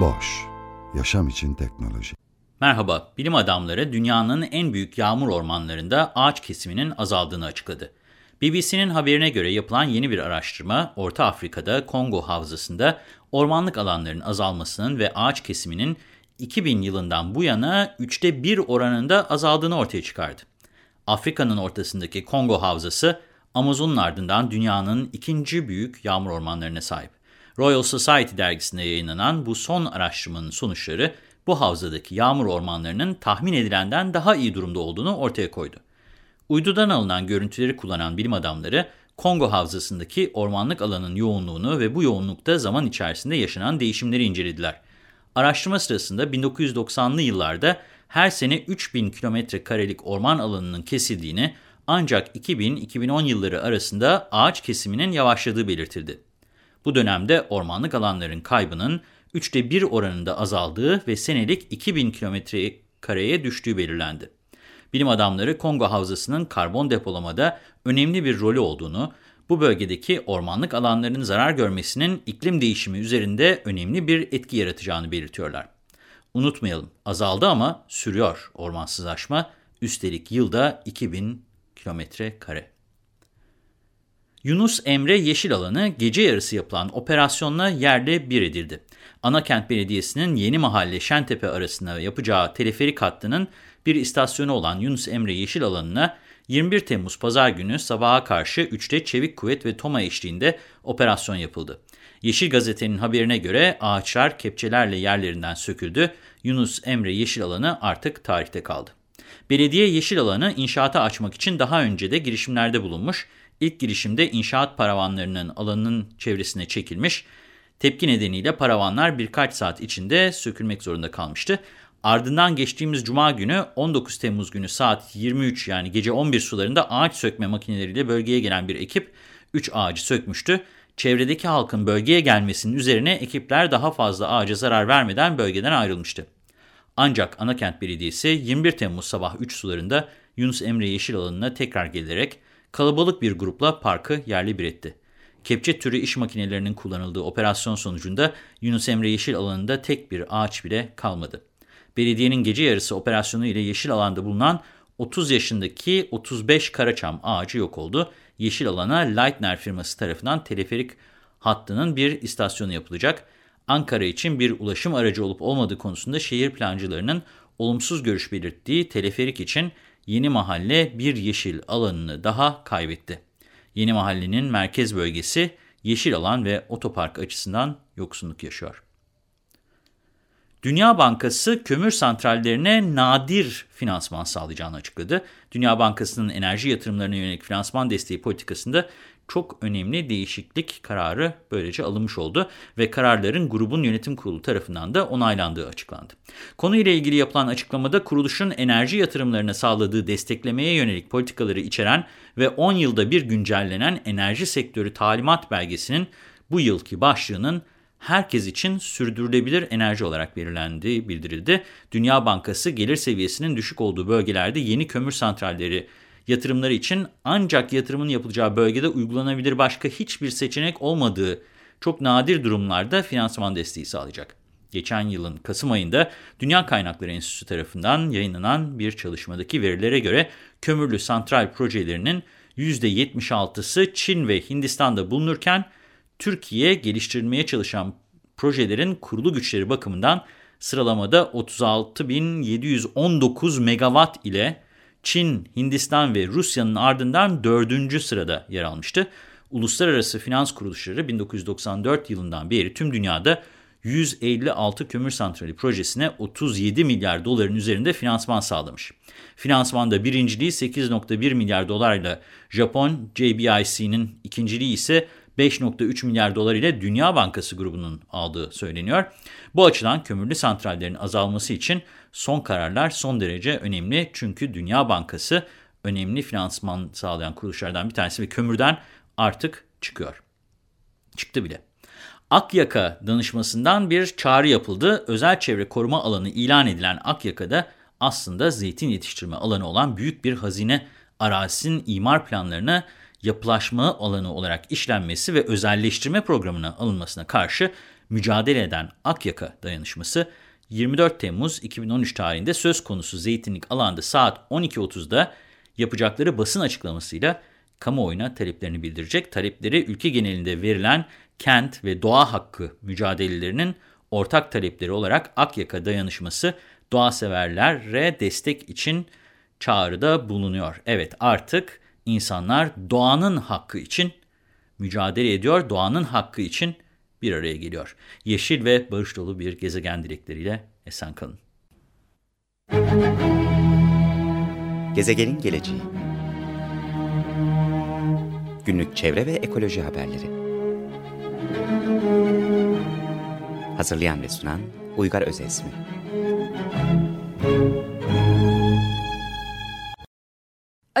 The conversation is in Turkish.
Boş, yaşam için teknoloji. Merhaba, bilim adamları dünyanın en büyük yağmur ormanlarında ağaç kesiminin azaldığını açıkladı. BBC'nin haberine göre yapılan yeni bir araştırma, Orta Afrika'da Kongo Havzası'nda ormanlık alanların azalmasının ve ağaç kesiminin 2000 yılından bu yana üçte bir oranında azaldığını ortaya çıkardı. Afrika'nın ortasındaki Kongo Havzası, Amazon'un ardından dünyanın ikinci büyük yağmur ormanlarına sahip. Royal Society dergisinde yayınlanan bu son araştırmanın sonuçları, bu havzadaki yağmur ormanlarının tahmin edilenden daha iyi durumda olduğunu ortaya koydu. Uydudan alınan görüntüleri kullanan bilim adamları, Kongo Havzası'ndaki ormanlık alanın yoğunluğunu ve bu yoğunlukta zaman içerisinde yaşanan değişimleri incelediler. Araştırma sırasında 1990'lı yıllarda her sene 3000 kilometre karelik orman alanının kesildiğini ancak 2000-2010 yılları arasında ağaç kesiminin yavaşladığı belirtildi. Bu dönemde ormanlık alanların kaybının üçte bir oranında azaldığı ve senelik 2000 kilometre kareye düştüğü belirlendi. Bilim adamları Kongo Havzası'nın karbon depolamada önemli bir rolü olduğunu, bu bölgedeki ormanlık alanların zarar görmesinin iklim değişimi üzerinde önemli bir etki yaratacağını belirtiyorlar. Unutmayalım, azaldı ama sürüyor ormansızlaşma, üstelik yılda 2000 kilometre kare. Yunus Emre Yeşil Alanı gece yarısı yapılan operasyonla yerle bir edildi. Anakent Belediyesi'nin Yeni Mahalle Şentepe arasında yapacağı teleferik hattının bir istasyonu olan Yunus Emre Yeşil Alanı'na 21 Temmuz Pazar günü sabaha karşı 3'te Çevik Kuvvet ve TOMA eşliğinde operasyon yapıldı. Yeşil Gazete'nin haberine göre ağaçlar kepçelerle yerlerinden söküldü. Yunus Emre Yeşil Alanı artık tarihte kaldı. Belediye Yeşil Alanı inşaata açmak için daha önce de girişimlerde bulunmuş. İlk girişimde inşaat paravanlarının alanının çevresine çekilmiş. Tepki nedeniyle paravanlar birkaç saat içinde sökülmek zorunda kalmıştı. Ardından geçtiğimiz Cuma günü 19 Temmuz günü saat 23 yani gece 11 sularında ağaç sökme makineleriyle bölgeye gelen bir ekip 3 ağacı sökmüştü. Çevredeki halkın bölgeye gelmesinin üzerine ekipler daha fazla ağaca zarar vermeden bölgeden ayrılmıştı. Ancak Anakent Belediyesi 21 Temmuz sabah 3 sularında Yunus Emre Yeşil Alanı'na tekrar gelerek kalabalık bir grupla parkı yerli bir etti. Kepçe türü iş makinelerinin kullanıldığı operasyon sonucunda Yunus Emre Yeşil Alanı'nda tek bir ağaç bile kalmadı. Belediyenin gece yarısı operasyonu ile yeşil alanda bulunan 30 yaşındaki 35 karaçam ağacı yok oldu. Yeşil alana Lightner firması tarafından teleferik hattının bir istasyonu yapılacak. Ankara için bir ulaşım aracı olup olmadığı konusunda şehir plancılarının olumsuz görüş belirttiği teleferik için Yeni Mahalle bir yeşil alanını daha kaybetti. Yeni Mahallenin merkez bölgesi yeşil alan ve otopark açısından yoksunluk yaşıyor. Dünya Bankası kömür santrallerine nadir finansman sağlayacağını açıkladı. Dünya Bankası'nın enerji yatırımlarına yönelik finansman desteği politikasında çok önemli değişiklik kararı böylece alınmış oldu ve kararların grubun yönetim kurulu tarafından da onaylandığı açıklandı. Konuyla ilgili yapılan açıklamada kuruluşun enerji yatırımlarına sağladığı desteklemeye yönelik politikaları içeren ve 10 yılda bir güncellenen enerji sektörü talimat belgesinin bu yılki başlığının herkes için sürdürülebilir enerji olarak belirlendiği bildirildi. Dünya Bankası gelir seviyesinin düşük olduğu bölgelerde yeni kömür santralleri yatırımları için ancak yatırımın yapılacağı bölgede uygulanabilir başka hiçbir seçenek olmadığı çok nadir durumlarda finansman desteği sağlayacak. Geçen yılın Kasım ayında Dünya Kaynakları Enstitüsü tarafından yayınlanan bir çalışmadaki verilere göre kömürlü santral projelerinin %76'sı Çin ve Hindistan'da bulunurken Türkiye geliştirilmeye çalışan projelerin kurulu güçleri bakımından sıralamada 36.719 megawatt ile Çin, Hindistan ve Rusya'nın ardından dördüncü sırada yer almıştı. Uluslararası finans kuruluşları 1994 yılından beri tüm dünyada 156 kömür santrali projesine 37 milyar doların üzerinde finansman sağlamış. Finansmanda birinciliği 8.1 milyar dolarla Japon JBIC'nin ikinciliği ise 5.3 milyar dolar ile Dünya Bankası grubunun aldığı söyleniyor. Bu açıdan kömürlü santrallerin azalması için son kararlar son derece önemli. Çünkü Dünya Bankası önemli finansman sağlayan kuruluşlardan bir tanesi ve kömürden artık çıkıyor. Çıktı bile. Akyaka danışmasından bir çağrı yapıldı. Özel çevre koruma alanı ilan edilen Akyaka'da aslında zeytin yetiştirme alanı olan büyük bir hazine arazisinin imar planlarına yapılaşma alanı olarak işlenmesi ve özelleştirme programına alınmasına karşı mücadele eden Akyaka dayanışması 24 Temmuz 2013 tarihinde söz konusu zeytinlik alanda saat 12.30'da yapacakları basın açıklamasıyla kamuoyuna taleplerini bildirecek. Talepleri ülke genelinde verilen kent ve doğa hakkı mücadelelerinin ortak talepleri olarak Akyaka dayanışması doğa severlere destek için çağrıda bulunuyor. Evet artık insanlar doğanın hakkı için mücadele ediyor, doğanın hakkı için bir araya geliyor. Yeşil ve barış dolu bir gezegen dilekleriyle esen kalın. Gezegenin geleceği Günlük çevre ve ekoloji haberleri Hazırlayan ve sunan Uygar Özesmi